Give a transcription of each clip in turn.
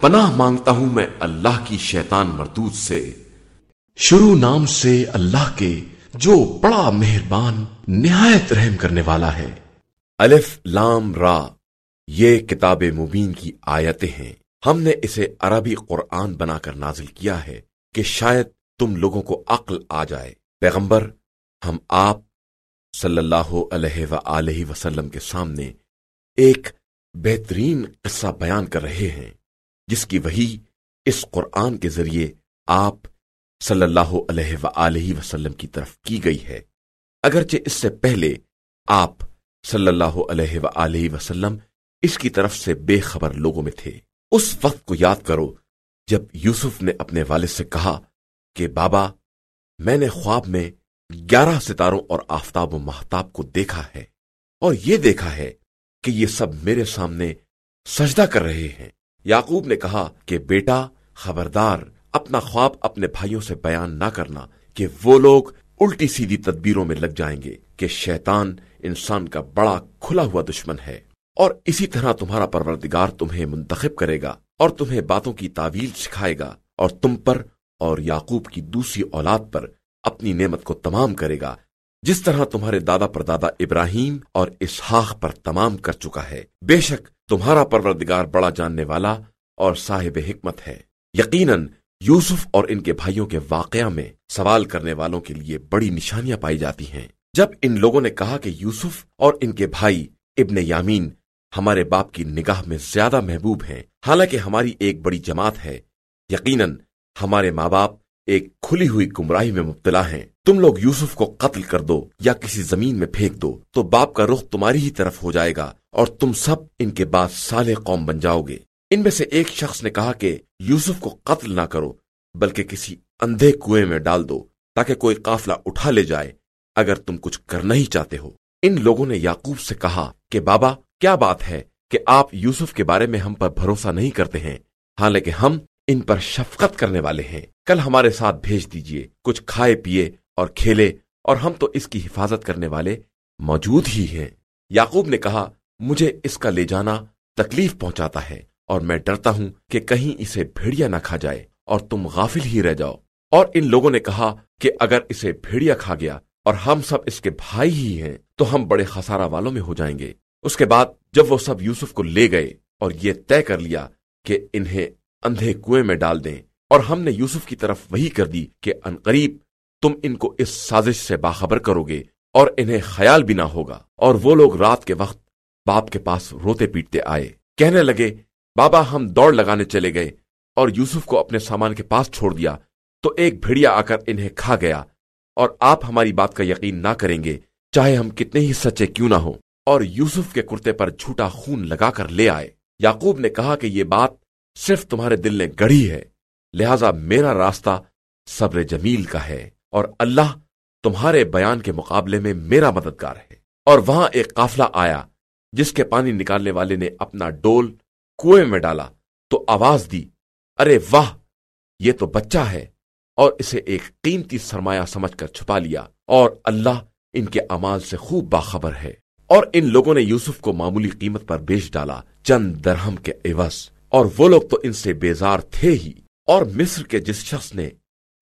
پناہ مانگتا ہوں میں اللہ کی شیطان مردود سے۔ شروع نام سے اللہ کے جو بڑا مہربان، نہایت رحم کرنے والا ہے۔ الف لام را، یہ کتاب مبین کی آیتیں ہیں۔ ہم نے اسے عربی قرآن بنا کر نازل کیا ہے کہ شاید تم لوگوں کو عقل آ جائے۔ پیغمبر، ہم آپ صلی اللہ علیہ و وسلم کے سامنے ایک بہترین قصہ بیان کر رہے ہیں۔ جس کی وہی اس قرآن کے ذریعے آپ صلی اللہ علیہ و وسلم کی طرف کی گئی ہے۔ اگرچہ اس سے پہلے آپ صلی اللہ علیہ و وسلم اس کی طرف سے بے خبر لوگوں میں تھے۔ اس وقت کو یاد کرو جب یوسف نے اپنے والد سے کہا کہ، بابا، میں نے خواب میں گیارہ ستاروں اور آفتاب و محتاب کو دیکھا ہے اور یہ دیکھا ہے کہ یہ سب میرے سامنے سجدہ کر رہے ہیں۔ یعقوب نے کہا کہ بیٹا، خبردار، اپنا خواب اپنے بھائیوں سے بیان نہ کرنا کہ وہ لوگ الٹی سیدھی تدبیروں میں لگ جائیں گے کہ شیطان انسان کا بڑا کھلا ہوا دشمن ہے۔ اور اسی طرح تمہارا پروردگار تمہیں منتخب کرے گا اور تمہیں باتوں کی تعویل سکھائے گا اور تم پر اور یعقوب کی دوسری اولاد پر اپنی نعمت کو تمام کرے گا، جس طرح تمہارے دادا پردادا ابراہیم اور اسحاق پر تمام کر چکا ہے۔ بے شک تمہارا پروردگار بڑا جاننے والا اور صاحب حکمت ہے۔ یقیناً یوسف اور ان کے بھائیوں کے واقعہ میں سوال کرنے والوں کے لیے بڑی نشانیاں پائی جاتی ہیں۔ جب ان لوگوں نے کہا کہ یوسف اور ان کے بھائی ابن یامین ہمارے باپ کی نگاہ میں زیادہ محبوب ہیں، حالانکہ ہماری ایک بڑی جماعت ہے، یقیناً ہمارے ماں باپ ایک کھلی ہوئی گمراہی میں مبتلا ہیں۔ تم لوگ یوسف کو قتل کر دو یا کسی زمین میں پھینک دو تو باپ کا رخ تمہاری ہی طرف ہو جائے گا اور تم سب ان کے بعد سالے قوم بن جاؤ گے۔ ان میں سے ایک شخص نے کہا کہ یوسف کو قتل نہ کرو، بلکہ کسی اندھے کنویں میں ڈال دو تاکہ کوئی قافلہ اٹھا لے جائے اگر تم کچھ کرنا ہی چاہتے ہو۔ ان لوگوں نے یعقوب سے کہا کہ بابا، کیا بات ہے کہ آپ یوسف کے بارے میں ہم پر بھروسہ نہیں کرتے ہیں؟ حالانکہ ہم ان پر شفقت کرنے والے ہیں۔ کل ہمارے ساتھ بھیج دیجیے، کچھ کھائے پیے اور کھیلے اور ہم تو اس کی حفاظت کرنے والے موجود ہی ہیں۔ یعقوب نے کہا، مجھے اس کا لے جانا تکلیف پہنچاتا ہے اور میں ڈرتا ہوں کہ کہیں اسے بھیڑیا نہ کھا جائے اور تم غافل ہی رہ جاؤ۔ اور ان لوگوں نے کہا کہ اگر اسے بھیڑیا کھا گیا اور ہم سب اس کے بھائی ہی ہیں تو ہم بڑے خسارہ والوں میں ہو جائیں گے۔ اس کے بعد جب وہ سب یوسف کو لے گئے اور یہ طے کر لیا کہ انہیں اندھے کنویں میں ڈال دیں اور ہم نے یوسف کی طرف وہی کر دی کہ انقریب تم ان کو اس سازش سے باخبر کرو گے اور انہیں خیال بھی نہ ہوگا۔ اور وہ لوگ رات کے وقت باپ کے پاس روتے پیٹتے آئے۔ کہنے لگے، بابا ہم دوڑ لگانے چلے گئے اور یوسف کو اپنے سامان کے پاس چھوڑ دیا۔ تو ایک بھیڑیا آ کر انہیں کھا گیا۔ اور آپ ہماری بات کا یقین نہ کریں گے، چاہے ہم کتنے ہی سچے کیوں نہ ہوں۔ اور یوسف کے کرتے پر جھوٹا خون لگا کر لے آئے۔ یعقوب نے کہا کہ یہ بات صرف تمہارے دل نے گڑھی ہے، لہذا میرا راستہ صبر جمیل کا ہے۔ اور اللہ تمہارے بیان کے مقابلے میں میرا مددگار ہے۔ اور وہاں ایک قافلہ آیا جس کے پانی نکالنے والے نے اپنا ڈول کنویں میں ڈالا تو آواز دی، ارے واہ، یہ تو بچہ ہے۔ اور اسے ایک قیمتی سرمایہ سمجھ کر چھپا لیا۔ اور اللہ ان کے امال سے خوب باخبر ہے۔ اور ان لوگوں نے یوسف کو معمولی قیمت پر بیچ ڈالا، چند درہم کے عوض۔ اور وہ لوگ تو ان سے بیزار تھے ہی۔ اور مصر کے جس شخص نے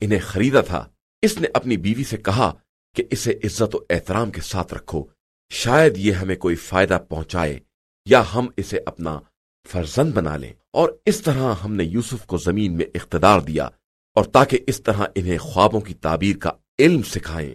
انہیں خریدا تھا اس نے اپنی بیوی سے کہا کہ اسے عزت و احترام کے ساتھ رکھو۔ شاید یہ ہمیں کوئی فائدہ پہنچائے یا ہم اسے اپنا فرزند بنا لیں۔ اور اس طرح ہم نے یوسف کو زمین میں اقتدار دیا اور تاکہ اس طرح انہیں خوابوں کی تعبیر کا علم سکھائیں۔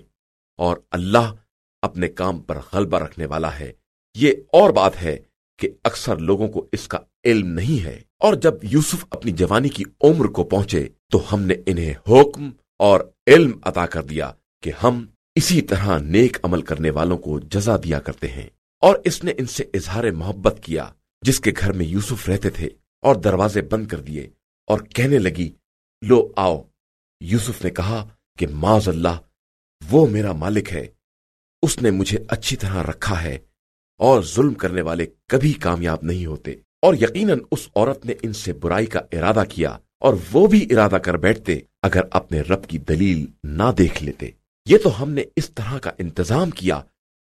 اور اللہ اپنے کام پر غلبہ رکھنے والا ہے۔ یہ اور بات ہے کہ اکثر لوگوں کو اس کا علم نہیں ہے۔ اور جب یوسف اپنی جوانی کی عمر کو پہنچے تو ہم نے انہیں حکم اور علم عطا کر دیا کہ ہم اسی طرح نیک عمل کرنے والوں کو جزا دیا کرتے ہیں۔ اور اس نے ان سے اظہار محبت کیا، جس کے گھر میں یوسف رہتے تھے اور دروازے بند کر دیے۔ اور کہنے لگی، لو، آؤ۔ یوسف نے کہا کہ معذ اللہ، وہ میرا مالک ہے۔ اس نے مجھے اچھی طرح رکھا ہے اور ظلم کرنے والے کبھی کامیاب نہیں ہوتے۔ اور یقیناً اس عورت نے ان سے برائی کا ارادہ کیا اور وہ بھی ارادہ کر بیٹھتے۔ اگر اپنے رب کی دلیل نہ دیکھ لیتے۔ یہ تو ہم نے اس طرح کا انتظام کیا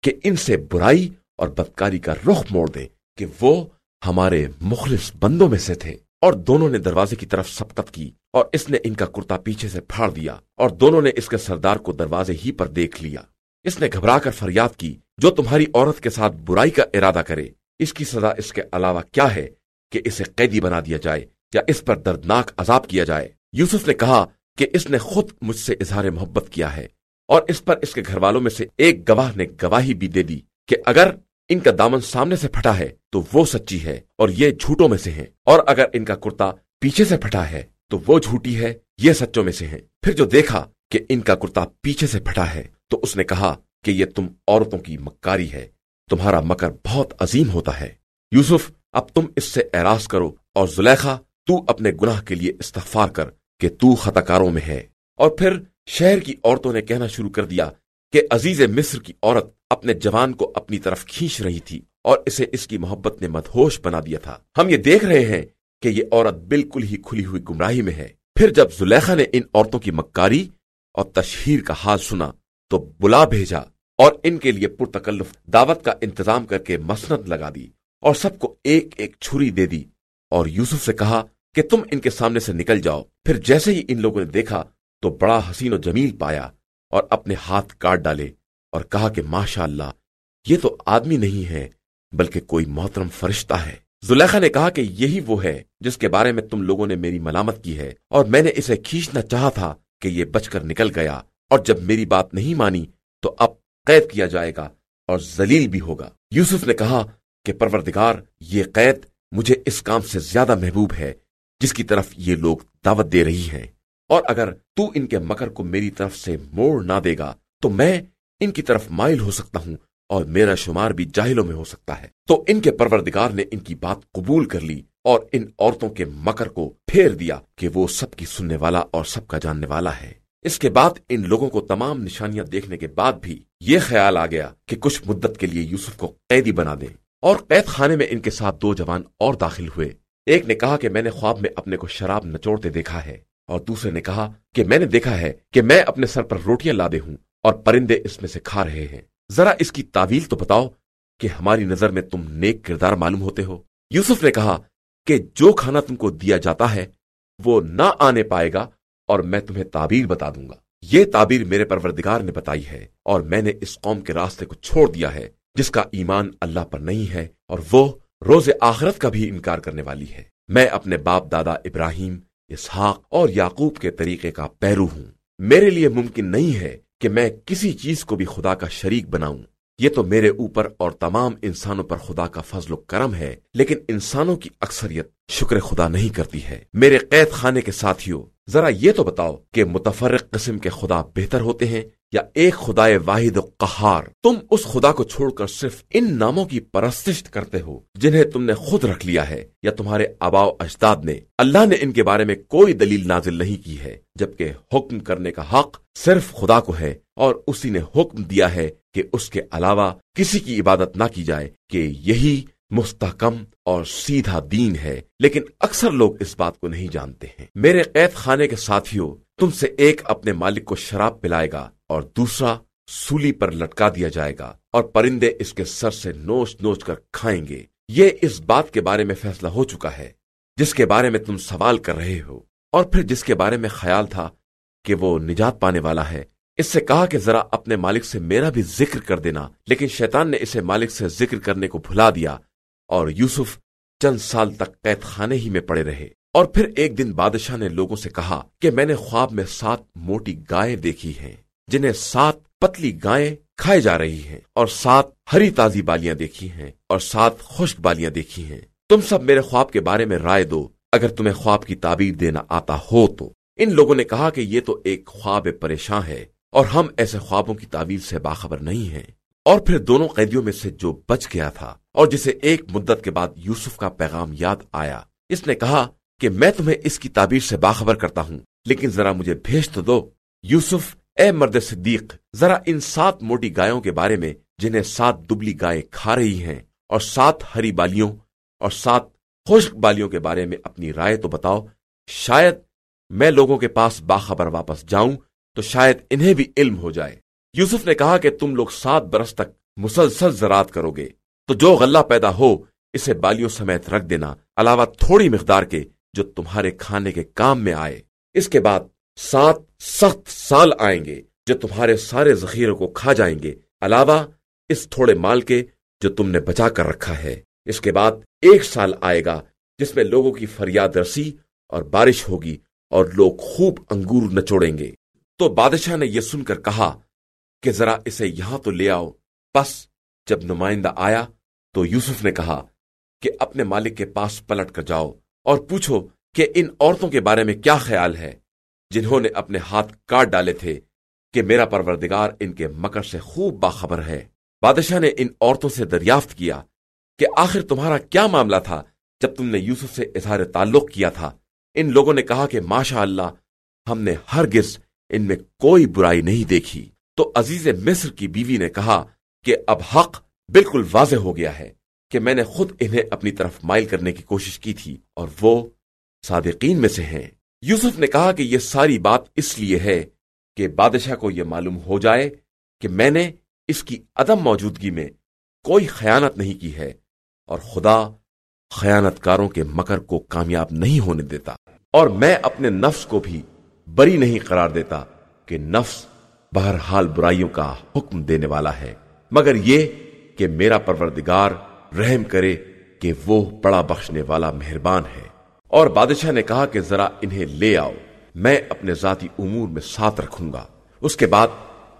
کہ ان سے برائی اور بدکاری کا رخ موڑ دے کہ وہ ہمارے مخلص بندوں میں سے تھے۔ اور دونوں نے دروازے کی طرف سبقت کی اور اس نے ان کا کرتا پیچھے سے پھاڑ دیا اور دونوں نے اس کے سردار کو دروازے ہی پر دیکھ لیا۔ اس نے گھبرا کر فریاد کی، جو تمہاری عورت کے ساتھ برائی کا ارادہ کرے، اس کی سزا اس کے علاوہ کیا ہے کہ اسے قیدی بنا دیا جائے یا اس پر دردناک عذاب کیا جائے؟ یوسف نے کہا کہ اس نے خود مجھ سے اظہار محبت کیا ہے اور اس پر اس کے گھر والوں میں سے ایک گواہ نے گواہی بھی دے دی کہ اگر ان کا دامن سامنے سے پھٹا ہے تو وہ سچی ہے اور یہ جھوٹوں میں سے ہیں اور اگر ان کا کرتا پیچھے سے پھٹا ہے تو وہ جھوٹی ہے، یہ سچوں میں سے ہیں۔ پھر جو دیکھا کہ ان کا کرتا پیچھے سے پھٹا ہے تو اس نے کہا کہ یہ تم عورتوں کی مکاری ہے، تمہارا مکر بہت عظیم ہوتا ہے۔ یوسف، اب تم اس سے اعراض کرو اور زلیخا، تو اپنے گناہ کے لیے استغفار کر۔ کہ تو خطاکاروں میں ہے۔ اور پھر شہر کی عورتوں نے کہنا شروع کر دیا کہ عزیز مصر کی عورت اپنے جوان کو اپنی طرف کھینچ رہی تھی اور اسے اس کی محبت نے مدہوش بنا دیا تھا۔ ہم یہ دیکھ رہے ہیں کہ یہ عورت بالکل ہی کھلی ہوئی گمراہی میں ہے۔ پھر جب زلیخا نے ان عورتوں کی مکاری اور تشہیر کا حال سنا تو بلا بھیجا اور ان کے لیے پرتکلف دعوت کا انتظام کر کے مسند لگا دی اور سب کو ایک ایک چھری دے دی اور یوسف سے کہا کہ تم ان کے سامنے سے نکل جاؤ۔ پھر جیسے ہی ان لوگوں نے دیکھا تو بڑا حسین و جمیل پایا اور اپنے ہاتھ کاٹ ڈالے اور کہا کہ ماشاء اللہ یہ تو آدمی نہیں ہے، بلکہ کوئی محترم فرشتہ ہے۔ زلیخا نے کہا کہ یہی وہ ہے جس کے بارے میں تم لوگوں نے میری ملامت کی ہے اور میں نے اسے کھینچنا چاہا تھا کہ یہ بچ کر نکل گیا اور جب میری بات نہیں مانی تو اب قید کیا جائے گا اور ذلیل بھی ہوگا۔ یوسف نے کہا کہ پروردگار، یہ قید مجھے اس کام سے زیادہ محبوب ہے۔ جس کی طرف یہ لوگ دعوت دے رہی ہیں۔ اور اگر تو ان کے مکر کو میری طرف سے موڑ نہ دے گا، تو میں ان کی طرف مائل ہو سکتا ہوں اور میرا شمار بھی جاہلوں میں ہو سکتا ہے۔ تو ان کے پروردگار نے ان کی بات قبول کر لی اور ان عورتوں کے مکر کو پھیر دیا کہ وہ سب کی سننے والا اور سب کا جاننے والا ہے۔ اس کے بعد ان لوگوں کو تمام نشانیاں دیکھنے کے بعد بھی یہ خیال آ گیا کہ کچھ مدت کے لیے یوسف کو قیدی بنا دیں۔ اور قید خانے میں ان کے ساتھ دو جوان اور داخل ہوئے۔ ایک نے کہا کہ میں نے خواب میں اپنے کو شراب نچوڑتے دیکھا ہے، اور دوسرے نے کہا کہ میں نے دیکھا ہے کہ میں اپنے سر پر روٹیاں لادے ہوں اور پرندے اس میں سے کھا رہے ہیں۔ ذرا اس کی تعویل تو بتاؤ کہ ہماری نظر میں تم نیک کردار معلوم ہوتے ہو۔ یوسف نے کہا کہ جو کھانا تم کو دیا جاتا ہے، وہ نہ آنے پائے گا اور میں تمہیں تعبیر بتا دوں گا۔ یہ تعبیر میرے پروردگار نے بتائی ہے اور میں نے اس قوم کے راستے کو چھوڑ دیا ہے، جس کا ایمان اللہ پر نہیں ہے اور وہ روز آخرت کا بھی انکار کرنے والی ہے۔ میں اپنے باپ دادا ابراہیم، اسحاق اور یعقوب کے طریقے کا پیرو ہوں۔ میرے لیے ممکن نہیں ہے کہ میں کسی چیز کو بھی خدا کا شریک بناؤں۔ یہ تو میرے اوپر اور تمام انسانوں پر خدا کا فضل و کرم ہے، لیکن انسانوں کی اکثریت شکر خدا نہیں کرتی ہے۔ میرے قید خانے کے ساتھیوں ذرا یہ تو بتاؤ کہ متفرق قسم کے خدا بہتر ہوتے ہیں یا ایک خدا واحد و قہار؟ تم اس خدا کو چھوڑ کر صرف ان ناموں کی پرستش کرتے ہو جنہیں تم نے خود رکھ لیا ہے یا تمہارے آبا اجداد نے؟ اللہ نے ان کے بارے میں کوئی دلیل نازل نہیں کی ہے، جبکہ حکم کرنے کا حق صرف خدا کو ہے اور اسی نے حکم دیا ہے کہ اس کے علاوہ کسی کی عبادت نہ کی جائے کہ یہی مستحکم اور سیدھا دین ہے، لیکن اکثر لوگ اس بات کو نہیں جانتے ہیں۔ میرے قید خانے کے ساتھیوں، تم سے ایک اپنے مالک کو شراب پلائے گا اور دوسرا سولی پر لٹکا دیا جائے گا اور پرندے اس کے سر سے نوچ نوچ کر کھائیں گے۔ یہ اس بات کے بارے میں فیصلہ ہو چکا ہے جس کے بارے میں تم سوال کر رہے ہو۔ اور پھر جس کے بارے میں خیال تھا کہ وہ نجات پانے والا ہے، اس سے کہا کہ ذرا اپنے مالک سے میرا بھی ذکر کر دینا، لیکن شیطان نے اسے مالک سے ذکر کرنے کو بھلا دیا۔ اور یوسف چند سال تک قید خانے ہی میں پڑے رہے۔ اور پھر ایک دن بادشاہ نے لوگوں سے کہا کہ میں نے خواب میں سات موٹی گائے دیکھی ہیں، جنہیں سات پتلی گائیں کھائے جا رہی ہیں، اور سات ہری تازی بالیاں دیکھی ہیں، اور سات خشک بالیاں دیکھی ہیں۔ تم سب میرے خواب کے بارے میں رائے دو، اگر تمہیں خواب کی تعبیر دینا آتا ہو تو۔ ان لوگوں نے کہا کہ یہ تو ایک خواب پریشان ہے، اور ہم ایسے خوابوں کی تعبیر سے باخبر نہیں ہیں۔ اور پھر دونوں قیدیوں میں سے جو بچ گیا تھا اور جسے ایک مدت کے بعد یوسف کا پیغام یاد آیا، اس نے کہا کہ میں تمہیں اس کی تعبیر سے باخبر کرتا ہوں، لیکن ذرا مجھے بھیج تو دو۔ یوسف، اے مرد صدیق، ذرا ان سات موٹی گایوں کے بارے میں، جنہیں سات دبلی گائے کھا رہی ہیں، اور سات ہری بالیوں، اور سات خشک بالیوں کے بارے میں اپنی رائے تو بتاؤ۔ شاید میں لوگوں کے پاس باخبر واپس جاؤں، تو شاید انہیں بھی علم ہو جائے۔ یوسف نے کہا کہ تم لوگ سات برس تک مسلسل زراعت کرو گے۔ تو جو غلہ پیدا ہو، اسے بالیوں سمیت رکھ دینا، علاوہ تھوڑی مقدار کے جو تمہارے کھانے کے کام میں آئے۔ اس کے بعد سات سخت سال آئیں گے جو تمہارے سارے ذخیروں کو کھا جائیں گے۔ علاوہ اس تھوڑے مال کے جو تم نے بچا کر رکھا ہے۔ اس کے بعد ایک سال آئے گا جس میں لوگوں کی فریاد رسی اور بارش ہوگی اور لوگ خوب انگور نچوڑیں گے۔ تو بادشاہ نے یہ سن کر کہا کہ ذرا اسے یہاں تو لے آؤ۔ بس جب نمائندہ آیا تو یوسف نے کہا کہ اپنے مالک کے پاس پلٹ کر جاؤ اور پوچھو کہ ان عورتوں کے بارے میں کیا خیال ہے۔ جنہوں نے اپنے ہاتھ کاٹ ڈالے تھے کہ میرا پروردگار ان کے مکر سے خوب باخبر ہے۔ بادشاہ نے ان عورتوں سے دریافت کیا کہ آخر تمہارا کیا معاملہ تھا جب تم نے یوسف سے اظہار تعلق کیا تھا۔ ان لوگوں نے کہا کہ ماشاء اللہ ہم نے ہرگز ان میں کوئی برائی نہیں دیکھی۔ تو عزیز مصر کی بیوی نے کہا کہ اب حق بالکل واضح ہو گیا ہے کہ میں نے خود انہیں اپنی طرف مائل کرنے کی کوشش کی تھی اور وہ صادقین میں سے ہیں۔ یوسف نے کہا کہ یہ ساری بات اس لیے ہے کہ بادشاہ کو یہ معلوم ہو جائے کہ میں نے اس کی عدم موجودگی میں کوئی خیانت نہیں کی ہے اور خدا خیانت کاروں کے مکر کو کامیاب نہیں ہونے دیتا اور میں اپنے نفس کو بھی بری نہیں قرار دیتا کہ نفس بہرحال برائیوں کا حکم دینے والا ہے۔ مگر یہ کہ میرا پروردگار رحم کرے کہ وہ بڑا بخشنے والا مہربان ہے۔ اور بادشاہ نے کہا کہ ذرا انہیں لے آؤ، میں اپنے ذاتی امور میں ساتھ رکھوں گا۔ اس کے بعد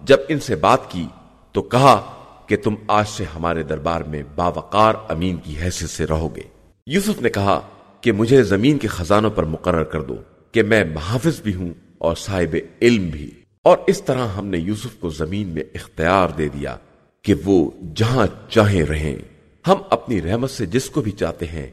جب ان سے بات کی تو کہا کہ تم آج سے ہمارے دربار میں باوقار امین کی حیثیت سے رہو گے۔ یوسف نے کہا کہ مجھے زمین کے خزانوں پر مقرر کر دو کہ میں محافظ بھی ہوں اور صاحب علم بھی۔ اور اس طرح ہم نے یوسف کو زمین میں اختیار دے دیا کہ وہ جہاں چاہیں رہیں۔ ہم اپنی رحمت سے جس کو بھی چاہتے ہیں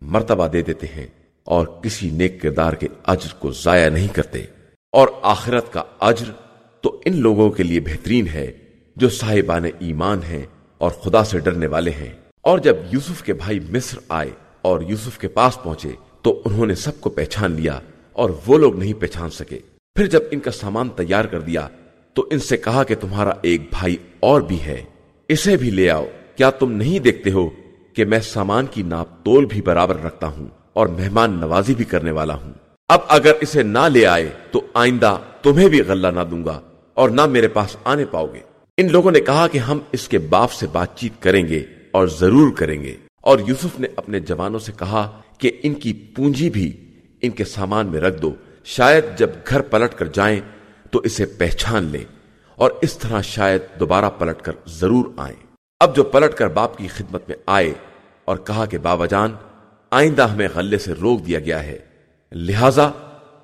مرتبہ دے دیتے ہیں اور کسی نیک کردار کے اجر کو ضائع نہیں کرتے۔ اور آخرت کا اجر تو ان لوگوں کے لیے بہترین ہے جو صاحبان ایمان ہیں اور خدا سے ڈرنے والے ہیں۔ اور جب یوسف کے بھائی مصر آئے اور یوسف کے پاس پہنچے تو انہوں نے سب کو پہچان لیا اور وہ لوگ نہیں پہچان سکے۔ پھر جب ان کا سامان تیار کر دیا تو ان سے کہا کہ تمہارا ایک بھائی اور بھی ہے۔ اسے بھی لے آؤ۔ کیا تم نہیں دیکھتے ہو کہ میں سامان کی ناپ تول بھی برابر رکھتا ہوں اور مہمان نوازی بھی کرنے والا ہوں؟ اب اگر اسے نہ لے آئے تو آئندہ تمہیں بھی غلہ نہ دوں گا اور نہ میرے پاس آنے پاؤ گے۔ ان لوگوں نے کہا کہ ہم اس کے باپ سے بات چیت کریں گے اور ضرور کریں گے۔ اور یوسف نے اپنے جوانوں سے کہا کہ ان کی پونجی بھی ان کے سامان میں رکھ دو۔ شاید جب گھر پلٹ کر جائیں تو اسے پہچان لیں اور اس طرح شاید دوبارہ پلٹ کر ضرور آئیں۔ اب جو پلٹ کر باپ کی خدمت میں آئے اور کہا کہ بابا جان آئندہ ہمیں غلے سے روک دیا گیا ہے، لہذا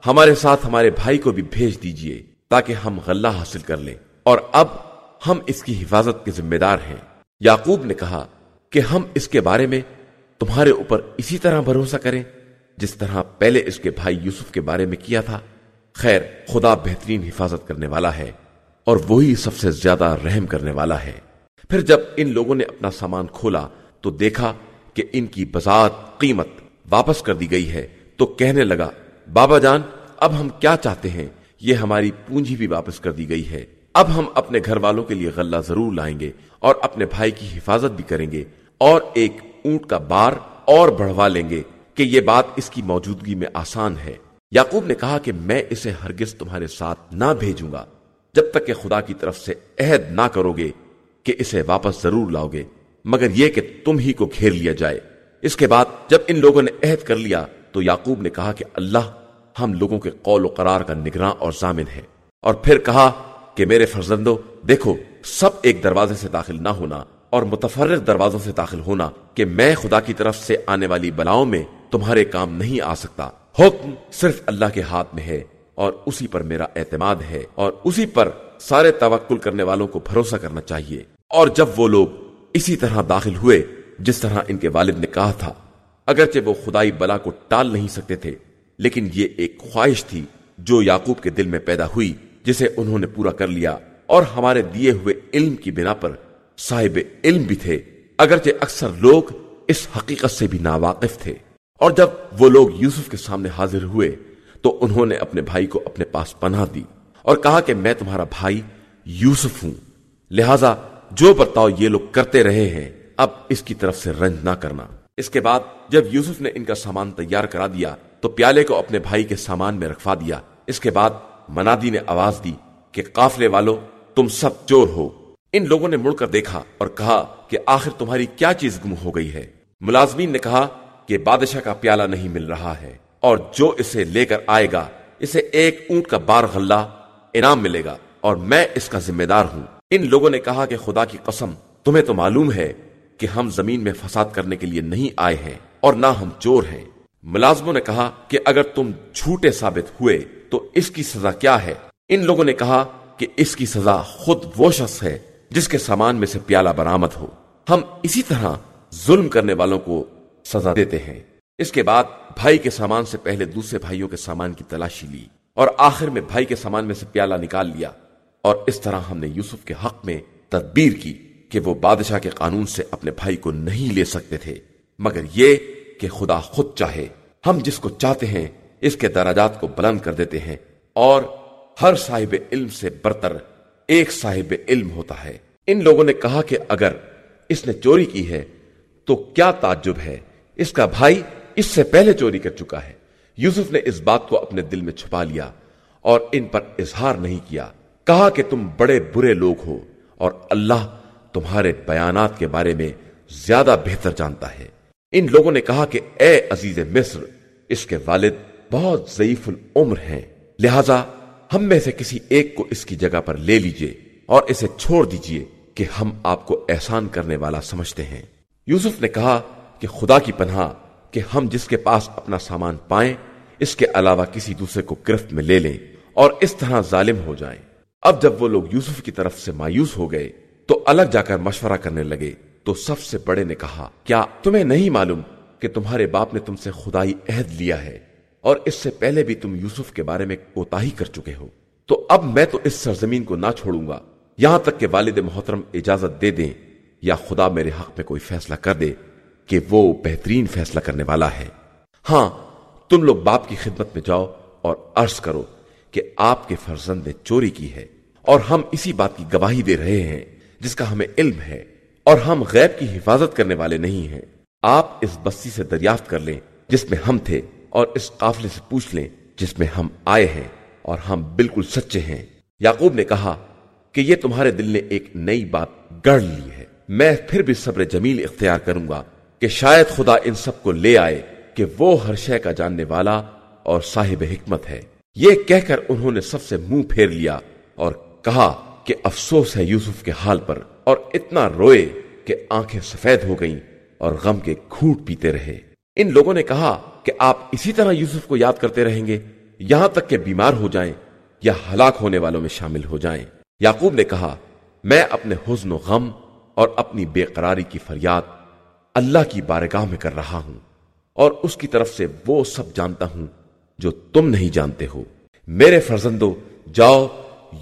ہمارے ساتھ ہمارے بھائی کو بھی بھیج دیجیے تاکہ ہم غلہ حاصل کر لیں۔ اور اب ہم اس کی حفاظت کے ذمہ دار ہیں۔ یعقوب نے کہا کہ ہم اس کے بارے میں تمہارے اوپر اسی طرح بھروسہ کریں۔ جس طرح پہلے اس کے بھائی یوسف کے بارے میں کیا تھا، خیر، خدا بہترین حفاظت کرنے والا ہے اور وہی سب سے زیادہ رحم کرنے والا ہے۔ پھر جب ان لوگوں نے اپنا سامان کھولا تو دیکھا کہ ان کی بذات قیمت واپس کر دی گئی ہے تو کہنے لگا، بابا جان، اب ہم کیا چاہتے ہیں؟ یہ ہماری پونجی بھی واپس کر دی گئی ہے۔ اب ہم اپنے گھر والوں کے لیے غلہ ضرور لائیں گے اور اپنے بھائی کی حفاظت بھی کریں گے اور ایک اونٹ کا بار اور بڑھوا لیں گے۔ کہ یہ بات اس کی موجودگی میں آسان ہے۔ یعقوب نے کہا کہ میں اسے ہرگز تمہارے ساتھ نہ بھیجوں گا۔ جب تک کہ خدا کی طرف سے عہد نہ کرو گے کہ اسے واپس ضرور لاؤ گے، مگر یہ کہ تم ہی کو گھیر لیا جائے۔ اس کے بعد جب ان لوگوں نے عہد کر لیا، تو یعقوب نے کہا کہ اللہ ہم لوگوں کے قول و قرار کا نگراں اور ضامن ہے۔ اور پھر کہا کہ میرے فرزندوں دیکھو، سب ایک دروازے سے داخل نہ ہونا اور متفرق دروازوں سے داخل ہونا کہ میں خدا کی طرف سے آنے والی بلاؤں میں تمہارے کام نہیں آ سکتا۔ حکم صرف اللہ کے ہاتھ میں ہے اور اسی پر میرا اعتماد ہے اور اسی پر سارے توکل کرنے والوں کو بھروسہ کرنا چاہیے۔ اور جب وہ لوگ اسی طرح داخل ہوئے جس طرح ان کے والد نے کہا تھا، اگرچہ وہ خدائی بلا کو ٹال نہیں سکتے تھے، لیکن یہ ایک خواہش تھی جو یعقوب کے دل میں پیدا ہوئی، جسے انہوں نے پورا کر لیا۔ اور ہمارے دیے ہوئے علم کی بنا پر صاحب علم بھی تھے، اگرچہ اکثر لوگ اس حقیقت سے بھی ناواقف تھے۔ اور جب وہ لوگ یوسف کے سامنے حاضر ہوئے، تو انہوں نے اپنے بھائی کو اپنے پاس پناہ دی اور کہا کہ میں تمہارا بھائی یوسف ہوں۔ لہذا جو برتاؤ یہ لوگ کرتے رہے ہیں، اب اس کی طرف سے رنج نہ کرنا۔ اس کے بعد جب یوسف نے ان کا سامان تیار کرا دیا، تو پیالے کو اپنے بھائی کے سامان میں رکھوا دیا۔ اس کے بعد منادی نے آواز دی کہ قافلے والو، تم سب چور ہو۔ ان لوگوں نے مڑ کر دیکھا اور کہا کہ آخر تمہاری کیا چیز گم ہو گئی ہے؟ ملازمین نے کہا کہ بادشاہ کا پیالہ نہیں مل رہا ہے اور جو اسے لے کر آئے گا، اسے ایک اونٹ کا بار غلہ انعام ملے گا اور میں اس کا ذمہ دار ہوں۔ ان لوگوں نے کہا کہ خدا کی قسم، تمہیں تو معلوم ہے کہ ہم زمین میں فساد کرنے کے لیے نہیں آئے ہیں اور نہ ہم چور ہیں۔ ملازموں نے کہا کہ اگر تم جھوٹے ثابت ہوئے تو اس کی سزا کیا ہے؟ ان لوگوں نے کہا کہ اس کی سزا خود وہ شخص ہے جس کے سامان میں سے پیالہ برامت ہو۔ ہم اسی طرح ظلم کرنے والوں کو سزا دیتے ہیں۔ اس کے بعد بھائی کے سامان سے پہلے دوسرے بھائیوں کے سامان کی تلاشی لی اور آخر میں بھائی کے سامان میں سے پیالہ نکال لیا اور اس طرح ہم نے یوسف کے حق میں تدبیر کی کہ وہ بادشاہ کے قانون سے اپنے بھائی کو نہیں لے سکتے تھے۔ مگر یہ کہ خدا خود چاہے، ہم جس کو چاہتے ہیں اس کے دراجات کو بلند کر دیتے ہیں اور ہر صاحب علم سے برتر ایک صاحب علم ہوتا ہے۔ ان لوگوں نے کہا کہ اگر اس نے چوری کی ہے تو کیا تعجب ہے؟ اس کا بھائی اس سے پہلے چوری کر چکا ہے۔ یوسف نے اس بات کو اپنے دل میں چھپا لیا اور ان پر اظہار نہیں کیا۔ کہا کہ تم بڑے برے لوگ ہو اور اللہ تمہارے بیانات کے بارے میں زیادہ بہتر جانتا ہے۔ ان لوگوں نے کہا کہ اے عزیز مصر، اس کے والد بہت ضعیف العمر ہیں۔ لہذا ہم میں سے کسی ایک کو اس کی جگہ پر لے لیجیے اور اسے چھوڑ دیجیے کہ ہم آپ کو احسان کرنے والا سمجھتے ہیں۔ یوسف نے کہا کہ خدا کی پناہ کہ ہم جس کے پاس اپنا سامان پائیں، اس کے علاوہ کسی دوسرے کو گرفت میں لے لیں اور اس طرح ظالم ہو جائیں۔ اب جب وہ لوگ یوسف کی طرف سے مایوس ہو گئے تو الگ جا کر مشورہ کرنے لگے۔ تو سب سے بڑے نے کہا، کیا تمہیں نہیں معلوم کہ تمہارے باپ نے تم سے خدائی عہد لیا ہے اور اس سے پہلے بھی تم یوسف کے بارے میں کوتا کر چکے ہو؟ تو اب میں تو اس سرزمین کو نہ چھوڑوں گا۔ یہاں تک کہ والد محترم اجازت دے دیں یا خدا میرے حق میں کوئی فیصلہ کر دے۔ کہ وہ بہترین فیصلہ کرنے والا ہے۔ ہاں تم لوگ باپ کی خدمت میں جاؤ اور عرض کرو کہ آپ کے فرزند نے چوری کی ہے اور ہم اسی بات کی گواہی دے رہے ہیں جس کا ہمیں علم ہے اور ہم غیب کی حفاظت کرنے والے نہیں ہیں۔ آپ اس بستی سے دریافت کر لیں جس میں ہم تھے اور اس قافلے سے پوچھ لیں جس میں ہم آئے ہیں اور ہم بالکل سچے ہیں۔ یعقوب نے کہا کہ یہ تمہارے دل نے ایک نئی بات گڑھ لی ہے۔ میں پھر بھی صبر جمیل اختیار کروں گا۔ کہ شاید خدا ان سب کو لے آئے کہ وہ ہر شے کا جاننے والا اور صاحب حکمت ہے۔ یہ کہہ کر انہوں نے سب سے منہ پھیر لیا اور کہا کہ افسوس ہے یوسف کے حال پر اور اتنا روئے کہ آنکھیں سفید ہو گئیں اور غم کے گھوٹ پیتے رہے۔ ان لوگوں نے کہا کہ آپ اسی طرح یوسف کو یاد کرتے رہیں گے، یہاں تک کہ بیمار ہو جائیں یا ہلاک ہونے والوں میں شامل ہو جائیں۔ یعقوب نے کہا، میں اپنے حزن و غم اور اپنی بے قراری کی فریاد اللہ کی بارگاہ میں کر رہا ہوں اور اس کی طرف سے وہ سب جانتا ہوں جو تم نہیں جانتے ہو۔ میرے فرزندو، جاؤ،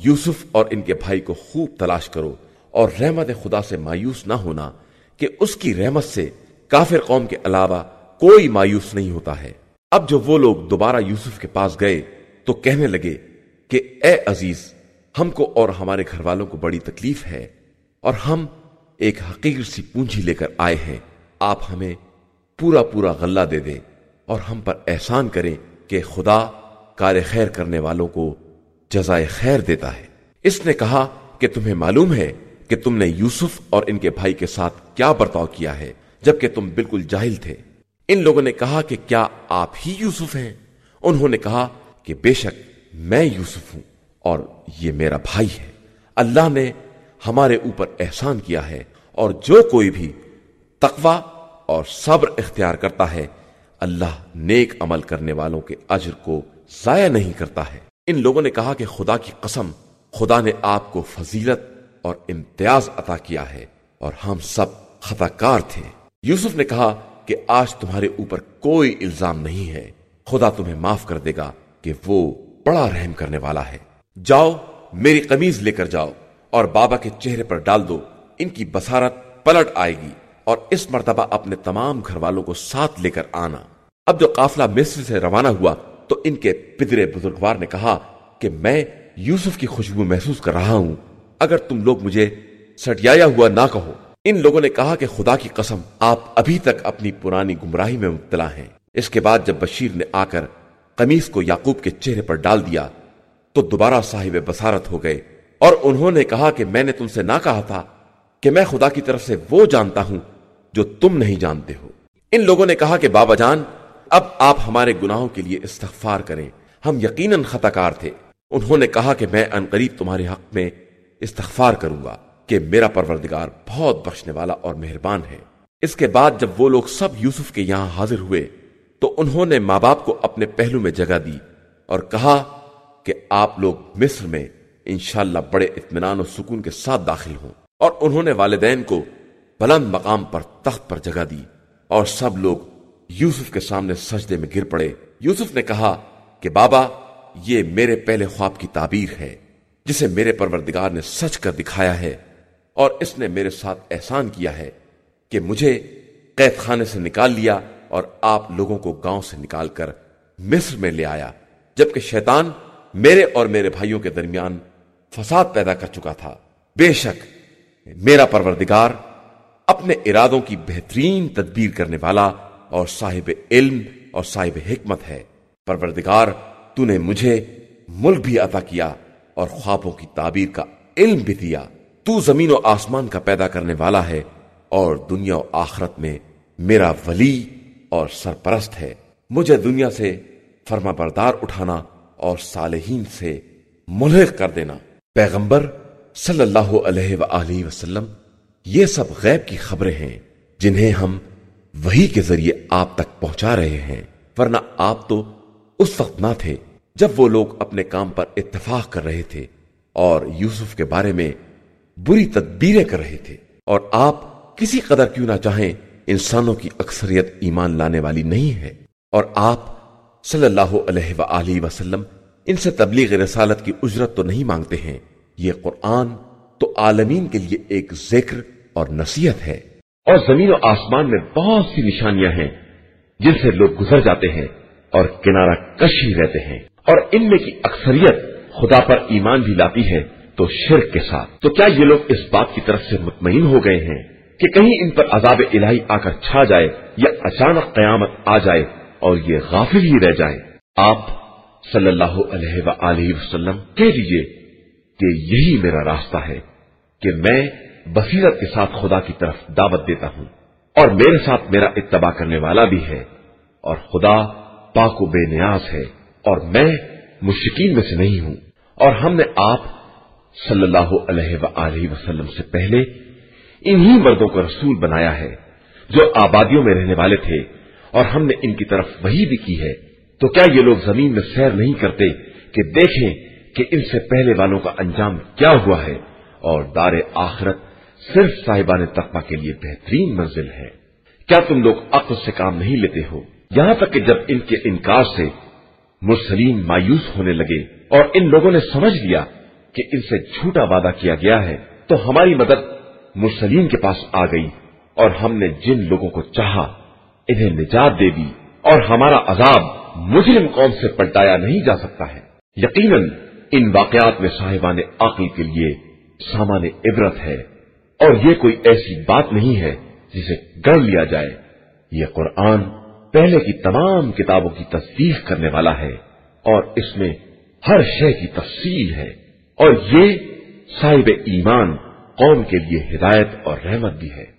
یوسف اور ان کے بھائی کو خوب تلاش کرو اور رحمت خدا سے مایوس نہ ہونا کہ اس کی رحمت سے کافر قوم کے علاوہ کوئی مایوس نہیں ہوتا ہے۔ اب جو وہ لوگ دوبارہ یوسف کے پاس گئے تو کہنے لگے کہ اے عزیز، ہم کو اور ہمارے گھر والوں کو بڑی تکلیف ہے اور ہم ایک حقیقی سی پونجی لے کر آئے ہیں۔ آپ ہمیں پورا پورا غلہ دے دیں اور ہم پر احسان کریں کہ خدا کار خیر کرنے والوں کو جزائے خیر دیتا ہے۔ اس نے کہا کہ تمہیں معلوم ہے کہ تم نے یوسف اور ان کے بھائی کے ساتھ کیا برتاؤ کیا ہے، جبکہ تم بالکل جاہل تھے۔ ان لوگوں نے کہا کہ کیا آپ ہی یوسف ہیں؟ انہوں نے کہا کہ بے شک میں یوسف ہوں اور یہ میرا بھائی ہے۔ اللہ نے ہمارے اوپر احسان کیا ہے اور جو کوئی بھی تقوی اور صبر اختیار کرتا ہے۔ اللہ نیک عمل کرنے والوں کے اجر کو ضائع نہیں کرتا ہے۔ ان لوگوں نے کہا کہ خدا کی قسم، خدا نے آپ کو فضیلت اور امتیاز عطا کیا ہے اور ہم سب خطا کار تھے۔ یوسف نے کہا کہ آج تمہارے اوپر کوئی الزام نہیں ہے۔ خدا تمہیں معاف کر دے گا کہ وہ بڑا رحم کرنے والا ہے۔ جاؤ، میری قمیض لے کر جاؤ اور بابا کے چہرے پر ڈال دو۔ ان کی بسارت پلٹ آئے گی۔ اور اس مرتبہ اپنے تمام گھر والوں کو ساتھ لے کر آنا۔ اب جو قافلہ مصر سے روانہ ہوا تو ان کے پدرے بزرگوار نے کہا کہ میں یوسف کی خوشبو محسوس کر رہا ہوں۔ اگر تم لوگ مجھے سٹیایا ہوا نہ کہو۔ ان لوگوں نے کہا کہ خدا کی قسم، آپ ابھی تک اپنی پرانی گمراہی میں مبتلا ہیں۔ اس کے بعد جب بشیر نے آ کر قمیص کو یعقوب کے چہرے پر ڈال دیا تو دوبارہ صاحب بسارت ہو گئے۔ اور انہوں نے کہا کہ میں نے تم سے نہ کہا تھا کہ میں خدا کی طرف سے وہ جانتا ہوں جو تم نہیں جانتے ہو۔ ان لوگوں نے کہا کہ بابا جان، اب آپ ہمارے گناہوں کے لیے استغفار کریں۔ ہم یقیناً خطا کار تھے۔ انہوں نے کہا کہ میں انقریب تمہارے حق میں استغفار کروں گا کہ میرا پروردگار بہت بخشنے والا اور مہربان ہے۔ اس کے بعد جب وہ لوگ سب یوسف کے یہاں حاضر ہوئے، تو انہوں نے ماں باپ کو اپنے پہلو میں جگہ دی اور کہا کہ آپ لوگ مصر میں انشاءاللہ بڑے اطمینان و سکون کے ساتھ داخل ہوں۔ اور انہوں نے والدین کو بلند مقام پر تخت پر جگہ دی اور سب لوگ یوسف کے سامنے سجدے میں گر پڑے۔ یوسف نے کہا کہ بابا، یہ میرے پہلے خواب کی تعبیر ہے، جسے میرے پروردگار نے سچ کر دکھایا ہے اور اس نے میرے ساتھ احسان کیا ہے کہ مجھے قید خانے سے نکال لیا اور آپ لوگوں کو گاؤں سے نکال کر مصر میں لے آیا، جبکہ شیطان میرے اور میرے بھائیوں کے درمیان فساد پیدا کر چکا تھا۔ بے شک، میرا پروردگار اپنے ارادوں کی بہترین تدبیر کرنے والا اور صاحب علم اور صاحب حکمت ہے۔ پروردگار، تو نے مجھے ملک بھی عطا کیا اور خوابوں کی تعبیر کا علم بھی دیا۔ تو زمین و آسمان کا پیدا کرنے والا ہے اور دنیا و آخرت میں میرا ولی اور سرپرست ہے۔ مجھے دنیا سے فرما بردار اٹھانا اور صالحین سے ملحق کر دینا۔ پیغمبر صلی اللہ علیہ وآلہ وسلم یہ سب غیب کی خبریں ہیں، جنہیں ہم وہی کے ذریعے آپ تک پہنچا رہے ہیں۔ ورنہ آپ تو اس وقت نہ تھے جب وہ لوگ اپنے کام پر اتفاق کر رہے تھے اور یوسف کے بارے میں بری تدبیریں کر رہے تھے۔ اور آپ کسی قدر کیوں نہ چاہیں انسانوں کی اکثریت ایمان لانے والی نہیں ہے۔ اور آپ صلی اللہ علیہ وآلہ وسلم ان سے تبلیغ رسالت کی اجرت تو نہیں مانگتے ہیں۔ یہ قرآن تو عالمین کے لیے ایک ذکر اور نصیحت ہے۔ اور زمین و آسمان میں بہت سی نشانیاں ہیں جن سے لوگ گزر جاتے ہیں اور کنارہ کش ہی رہتے ہیں۔ اور ان میں کی اکثریت خدا پر ایمان بھی لاتی ہے تو شرک کے ساتھ۔ تو کیا یہ لوگ اس بات کی طرف سے مطمئن ہو گئے ہیں کہ کہیں ان پر عذاب الہی آ کر چھا جائے یا اچانک قیامت آ جائے اور یہ غافل ہی رہ جائیں آپ صلی اللہ علیہ وآلہ وسلم کہہ دیجیے کہ یہی میرا راستہ ہے کہ میں بصیرت کے ساتھ خدا کی طرف دعوت دیتا ہوں۔ اور میرے ساتھ میرا اتباع کرنے والا بھی ہے۔ اور خدا پاک و بے نیاز ہے۔ اور میں مشکین میں سے نہیں ہوں۔ اور ہم نے آپ صلی اللہ علیہ وآلہ وسلم سے پہلے انہی مردوں کو رسول بنایا ہے، جو آبادیوں میں رہنے والے تھے۔ اور ہم نے ان کی طرف وہی بھی کی ہے۔ تو کیا یہ لوگ زمین میں سیر نہیں کرتے کہ دیکھیں کہ ان سے پہلے والوں کا انجام کیا ہوا ہے اور دار آخرت صرف صاحبان تقوی کے لیے بہترین منزل ہے۔ کیا تم لوگ عقل سے کام نہیں لیتے ہو؟ یہاں تک کہ جب ان کے انکار سے مرسلین مایوس ہونے لگے اور ان لوگوں نے سمجھ لیا کہ ان سے جھوٹا وعدہ کیا گیا ہے، تو ہماری مدد مرسلین کے پاس آ گئی اور ہم نے جن لوگوں کو چاہا انہیں نجات دے دی اور ہمارا عذاب مجرم قوم سے پلٹایا نہیں جا سکتا ہے۔ یقیناً ان واقعات میں صاحبان عقل کے لیے سامان عبرت ہے۔ اور یہ کوئی ایسی بات نہیں ہے جسے گڑ لیا جائے۔ یہ قرآن پہلے کی تمام کتابوں کی تصدیق کرنے والا ہے اور اس میں ہر شے کی تفصیل ہے۔ اور یہ صاحب ایمان قوم کے لیے ہدایت اور رحمت بھی ہے۔